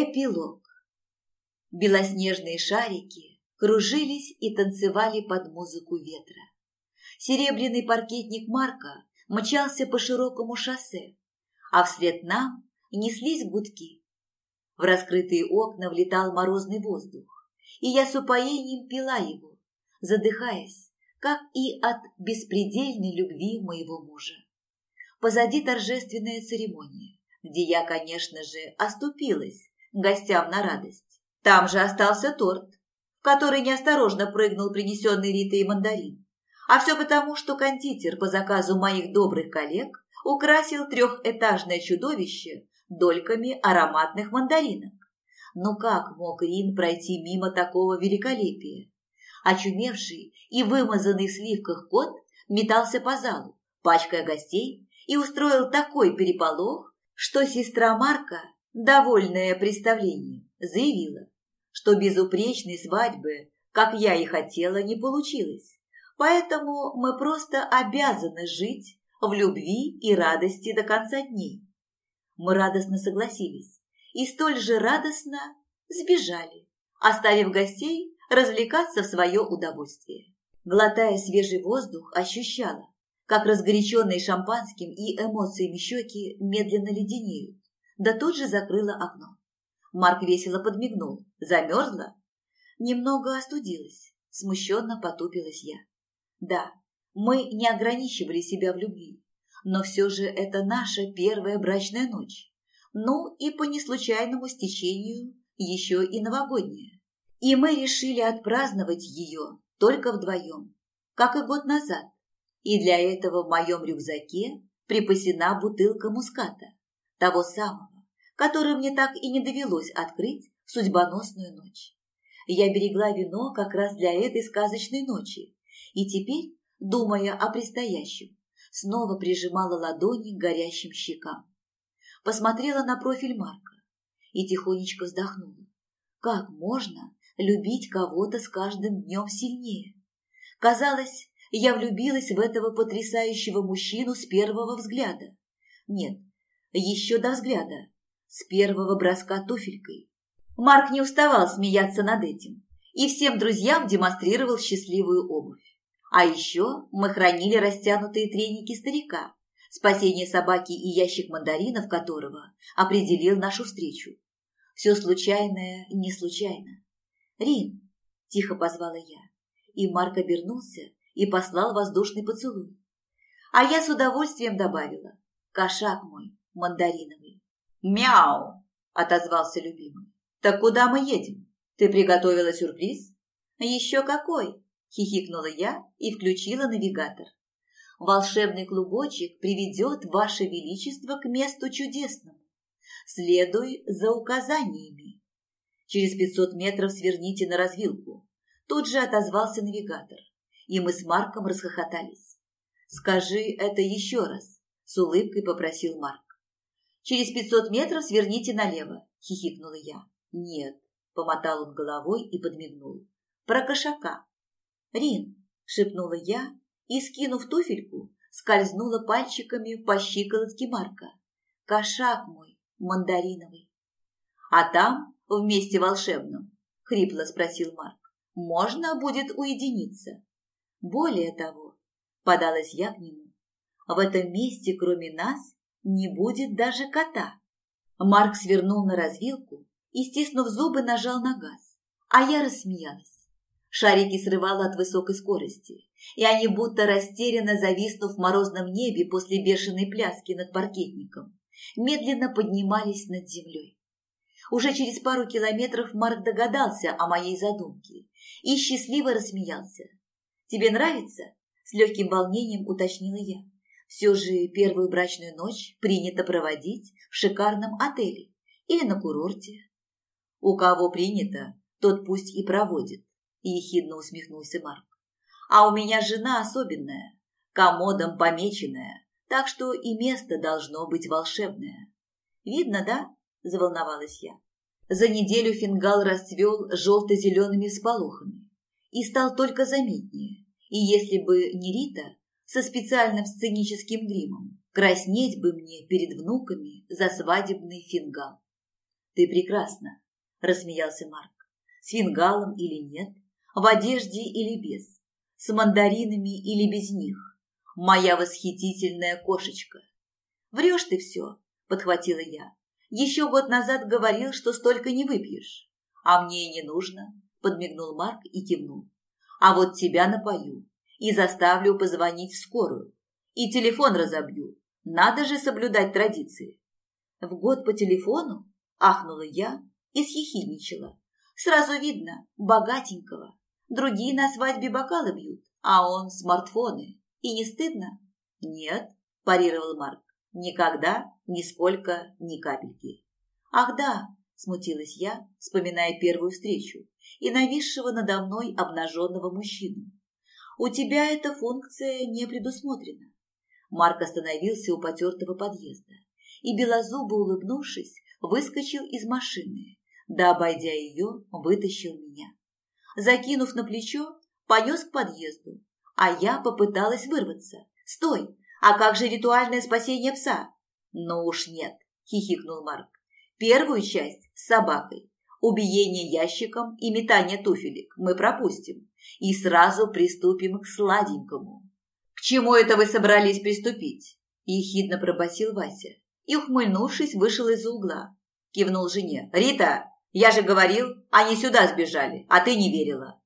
Эпилог. Белоснежные шарики кружились и танцевали под музыку ветра. Серебряный паркетник Марка мчался по широкому шоссе, а вслед нам неслись гудки. В раскрытые окна влетал морозный воздух, и я с упоением пила его, задыхаясь, как и от беспредельной любви моего мужа. Позади торжественная церемония, где я, конечно же, оступилась гостям на радость. Там же остался торт, в который неосторожно прыгнул принесенный Ритой мандарин. А все потому, что кондитер по заказу моих добрых коллег украсил трехэтажное чудовище дольками ароматных мандаринок. Но как мог Рин пройти мимо такого великолепия? Очумевший и вымазанный в сливках кот метался по залу, пачкая гостей, и устроил такой переполох, что сестра Марка, довольная представлением, заявила, что безупречной свадьбы, как я и хотела, не получилось. Поэтому мы просто обязаны жить в любви и радости до конца дней. Мы радостно согласились и столь же радостно сбежали, оставив гостей развлекаться в свое удовольствие. Глотая свежий воздух, ощущала, как разгоряченные шампанским и эмоциями щеки медленно леденеют, да тут же закрыла окно. Марк весело подмигнул. Замерзла? Немного остудилась. Смущенно потупилась я. Да, мы не ограничивали себя в любви, но все же это наша первая брачная ночь. Ну и по неслучайному стечению еще и новогодняя. И мы решили отпраздновать ее только вдвоем, как и год назад. И для этого в моем рюкзаке припасена бутылка муската, того самого, который мне так и не довелось открыть в судьбоносную ночь. Я берегла вино как раз для этой сказочной ночи, и теперь, думая о предстоящем, снова прижимала ладони к горящим щекам. Посмотрела на профиль Марка и тихонечко вздохнула. Как можно любить кого-то с каждым днем сильнее? Казалось, я влюбилась в этого потрясающего мужчину с первого взгляда. Нет, еще до взгляда, с первого броска туфелькой. Марк не уставал смеяться над этим и всем друзьям демонстрировал счастливую обувь. А еще мы хранили растянутые треники старика, спасение собаки и ящик мандаринов которого определил нашу встречу. Все случайное не случайно. «Рин!» – тихо позвала я, и Марк обернулся и послал воздушный поцелуй. А я с удовольствием добавила «Кошак мой мандариновый». «Мяу!» – отозвался любимый. «Так куда мы едем? Ты приготовила сюрприз?» «Еще какой!» – хихикнула я и включила навигатор. «Волшебный клубочек приведет Ваше Величество к месту чудесному. Следуй за указаниями. Через пятьсот метров сверните на развилку». Тут же отозвался навигатор, и мы с Марком расхохотались. «Скажи это еще раз», – с улыбкой попросил Марк. «Через пятьсот метров сверните налево», – хихикнула я. «Нет», – помотал он головой и подмигнул. «Про кошака». «Рин», – шепнула я и, скинув туфельку, скользнула пальчиками по щиколотке Марка. «Кошак мой, мандариновый». «А там, в месте волшебном?» – хрипло спросил Марк. «Можно будет уединиться». «Более того», – подалась я к нему, – «в этом месте, кроме нас, не будет даже кота. Марк свернул на развилку и, стиснув зубы, нажал на газ. А я рассмеялась. Шарики срывало от высокой скорости, и они, будто растерянно зависнув в морозном небе после бешеной пляски над паркетником, медленно поднимались над землей. Уже через пару километров Марк догадался о моей задумке и счастливо рассмеялся. «Тебе нравится?» – с легким волнением уточнила я. Все же первую брачную ночь принято проводить в шикарном отеле или на курорте. У кого принято, тот пусть и проводит, ехидно усмехнулся Марк. А у меня жена особенная, комодом помеченная, так что и место должно быть волшебное. Видно, да? Заволновалась я. За неделю фингал расцвел желто-зелеными сполохами и стал только заметнее. И если бы не Рита, со специальным сценическим гримом. Краснеть бы мне перед внуками за свадебный фингал. Ты прекрасна, рассмеялся Марк. С фингалом или нет, в одежде или без, с мандаринами или без них. Моя восхитительная кошечка. Врешь ты все, подхватила я. Еще год назад говорил, что столько не выпьешь. А мне и не нужно, подмигнул Марк и кивнул. А вот тебя напою и заставлю позвонить в скорую. И телефон разобью. Надо же соблюдать традиции. В год по телефону? Ахнула я и схихидничала. Сразу видно, богатенького. Другие на свадьбе бокалы бьют, а он смартфоны. И не стыдно? Нет, парировал Марк. Никогда, нисколько, ни капельки. Ах да, смутилась я, вспоминая первую встречу и нависшего надо мной обнаженного мужчину. У тебя эта функция не предусмотрена. Марк остановился у потертого подъезда и, белозубо улыбнувшись, выскочил из машины, да, обойдя ее, вытащил меня. Закинув на плечо, понес к подъезду, а я попыталась вырваться. «Стой! А как же ритуальное спасение пса?» «Ну уж нет», – хихикнул Марк. «Первую часть с собакой, убиение ящиком и метание туфелек мы пропустим и сразу приступим к сладенькому». «К чему это вы собрались приступить?» – ехидно пробасил Вася и, ухмыльнувшись, вышел из-за угла. Кивнул жене. «Рита, я же говорил, они сюда сбежали, а ты не верила».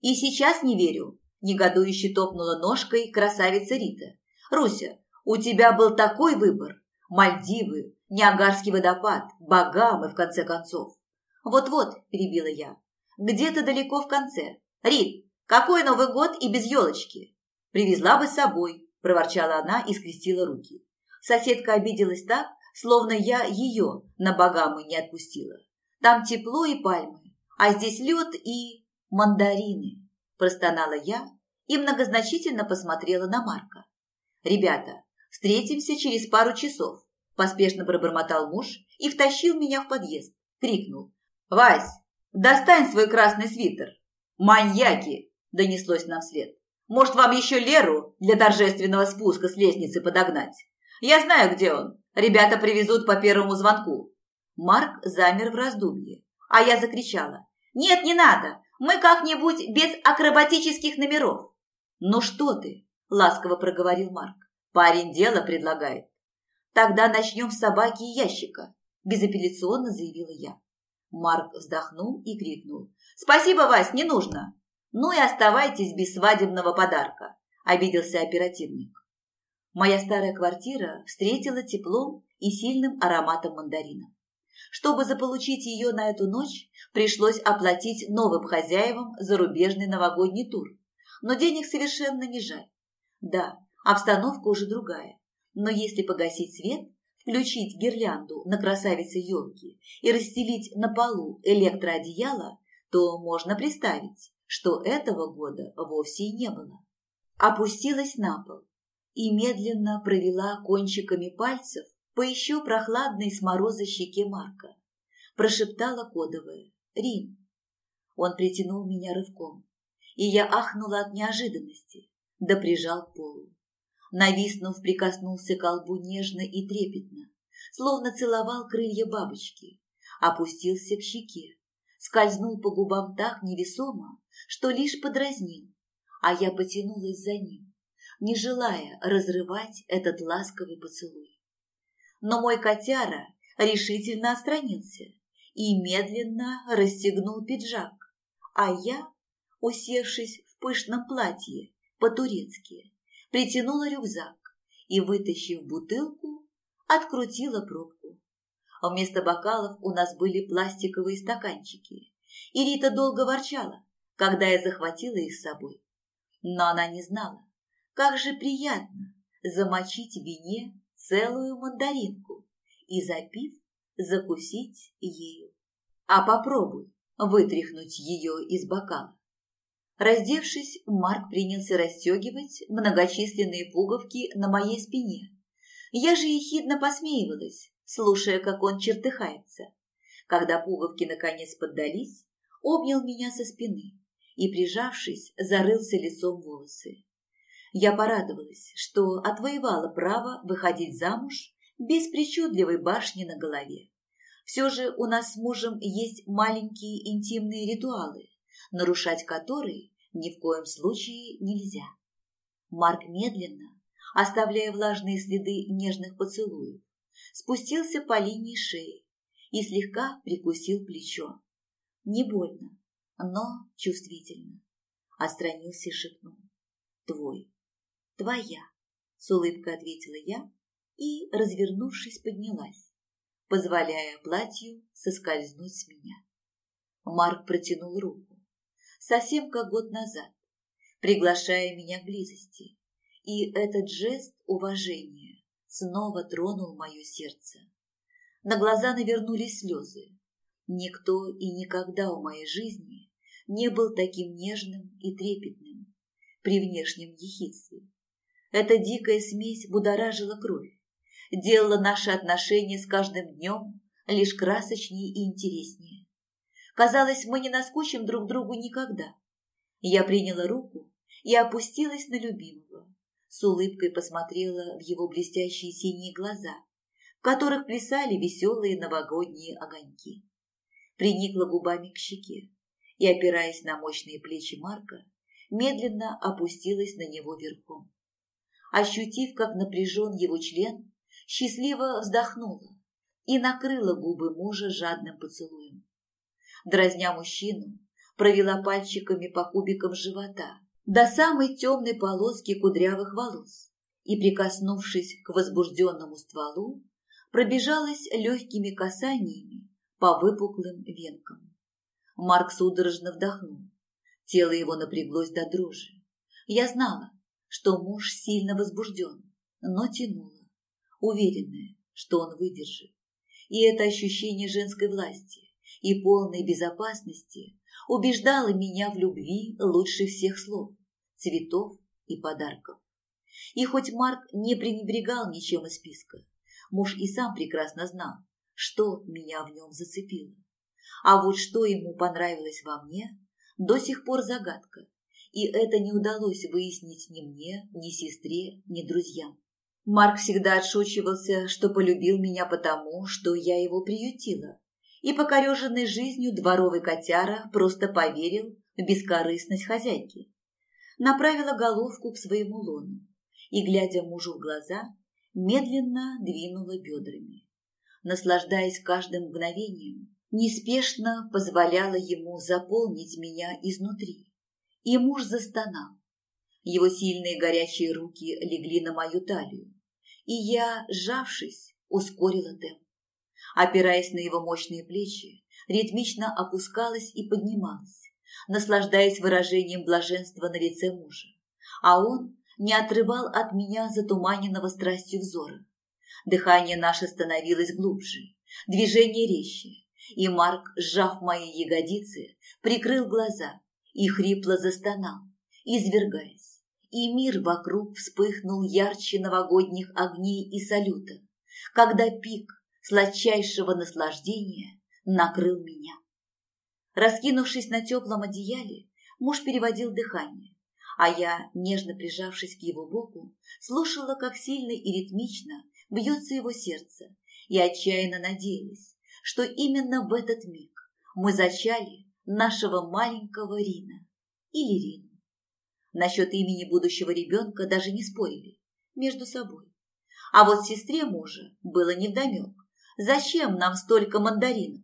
«И сейчас не верю», – негодующе топнула ножкой красавица Рита. «Руся, у тебя был такой выбор. Мальдивы, Ниагарский водопад, Багамы, в конце концов». «Вот-вот», – перебила я, – «где-то далеко в конце. Рит, какой Новый год и без елочки?» «Привезла бы с собой», – проворчала она и скрестила руки. Соседка обиделась так, словно я ее на Багамы не отпустила. Там тепло и пальмы, а здесь лед и мандарины, простонала я и многозначительно посмотрела на Марка. Ребята, встретимся через пару часов, поспешно пробормотал муж и втащил меня в подъезд. Крикнул. «Вась, достань свой красный свитер!» «Маньяки!» – донеслось нам вслед. «Может, вам еще Леру для торжественного спуска с лестницы подогнать? Я знаю, где он. Ребята привезут по первому звонку». Марк замер в раздумье, а я закричала. «Нет, не надо! Мы как-нибудь без акробатических номеров!» «Ну что ты?» – ласково проговорил Марк. «Парень дело предлагает». «Тогда начнем с собаки и ящика», – безапелляционно заявила я. Марк вздохнул и крикнул. «Спасибо, Вась, не нужно!» «Ну и оставайтесь без свадебного подарка», – обиделся оперативник. Моя старая квартира встретила теплом и сильным ароматом мандаринов. Чтобы заполучить ее на эту ночь, пришлось оплатить новым хозяевам зарубежный новогодний тур. Но денег совершенно не жаль. Да, обстановка уже другая. Но если погасить свет, включить гирлянду на красавице елки и расстелить на полу электроодеяло, то можно представить, что этого года вовсе и не было. Опустилась на пол и медленно провела кончиками пальцев по еще прохладной с мороза щеке Марка. Прошептала кодовое «Рин». Он притянул меня рывком, и я ахнула от неожиданности, да прижал к полу. Нависнув, прикоснулся к колбу нежно и трепетно, словно целовал крылья бабочки, опустился к щеке, скользнул по губам так невесомо, что лишь подразнил, а я потянулась за ним, не желая разрывать этот ласковый поцелуй. Но мой котяра решительно отстранился и медленно расстегнул пиджак, а я, усевшись в пышном платье по-турецки, притянула рюкзак и, вытащив бутылку, открутила пробку. Вместо бокалов у нас были пластиковые стаканчики, и Рита долго ворчала, когда я захватила их с собой. Но она не знала, как же приятно замочить в вине целую мандаринку и, запив, закусить ею. А попробуй вытряхнуть ее из бокала. Раздевшись, Марк принялся расстегивать многочисленные пуговки на моей спине. Я же ехидно посмеивалась, слушая, как он чертыхается. Когда пуговки наконец поддались, обнял меня со спины и, прижавшись, зарылся лицом в волосы. Я порадовалась, что отвоевала право выходить замуж без причудливой башни на голове. Все же у нас с мужем есть маленькие интимные ритуалы, нарушать которые ни в коем случае нельзя. Марк медленно, оставляя влажные следы нежных поцелуев, спустился по линии шеи и слегка прикусил плечо. Не больно, но чувствительно. Остранился и шепнул. «Твой, твоя», — с улыбкой ответила я и, развернувшись, поднялась, позволяя платью соскользнуть с меня. Марк протянул руку, совсем как год назад, приглашая меня к близости, и этот жест уважения снова тронул мое сердце. На глаза навернулись слезы. Никто и никогда в моей жизни не был таким нежным и трепетным при внешнем ехидстве. Эта дикая смесь будоражила кровь, делала наши отношения с каждым днем лишь красочнее и интереснее. Казалось, мы не наскучим друг другу никогда. Я приняла руку и опустилась на любимого. С улыбкой посмотрела в его блестящие синие глаза, в которых плясали веселые новогодние огоньки. Приникла губами к щеке и, опираясь на мощные плечи Марка, медленно опустилась на него верхом. Ощутив, как напряжен его член, счастливо вздохнула и накрыла губы мужа жадным поцелуем. Дразня мужчину, провела пальчиками по кубикам живота до самой темной полоски кудрявых волос и, прикоснувшись к возбужденному стволу, пробежалась легкими касаниями по выпуклым венкам. Марк судорожно вдохнул. Тело его напряглось до дрожи. Я знала, что муж сильно возбужден, но тянула, уверенная, что он выдержит. И это ощущение женской власти и полной безопасности убеждало меня в любви лучше всех слов, цветов и подарков. И хоть Марк не пренебрегал ничем из списка, муж и сам прекрасно знал, что меня в нем зацепило. А вот что ему понравилось во мне, до сих пор загадка, и это не удалось выяснить ни мне, ни сестре, ни друзьям. Марк всегда отшучивался, что полюбил меня потому, что я его приютила, и покореженный жизнью дворовый котяра просто поверил в бескорыстность хозяйки. Направила головку к своему лону и, глядя мужу в глаза, медленно двинула бедрами. Наслаждаясь каждым мгновением, неспешно позволяла ему заполнить меня изнутри. И муж застонал. Его сильные горячие руки легли на мою талию, и я, сжавшись, ускорила темп. Опираясь на его мощные плечи, ритмично опускалась и поднималась, наслаждаясь выражением блаженства на лице мужа. А он не отрывал от меня затуманенного страстью взора. Дыхание наше становилось глубже, движение резче, и Марк, сжав мои ягодицы, прикрыл глаза и хрипло застонал, извергаясь. И мир вокруг вспыхнул ярче новогодних огней и салюта, когда пик сладчайшего наслаждения накрыл меня. Раскинувшись на теплом одеяле, муж переводил дыхание, а я, нежно прижавшись к его боку, слушала, как сильно и ритмично бьется его сердце, и отчаянно надеялась, что именно в этот миг мы зачали нашего маленького Рина или Рину. Насчет имени будущего ребенка даже не спорили между собой. А вот сестре мужа было невдомек, зачем нам столько мандаринов.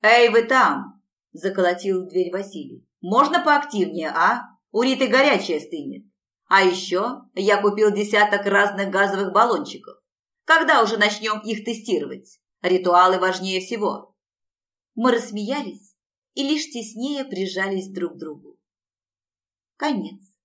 «Эй, вы там!» – заколотил дверь Василий. «Можно поактивнее, а? У Риты горячая стынет. А еще я купил десяток разных газовых баллончиков. Когда уже начнем их тестировать? Ритуалы важнее всего. Мы рассмеялись и лишь теснее прижались друг к другу. Конец.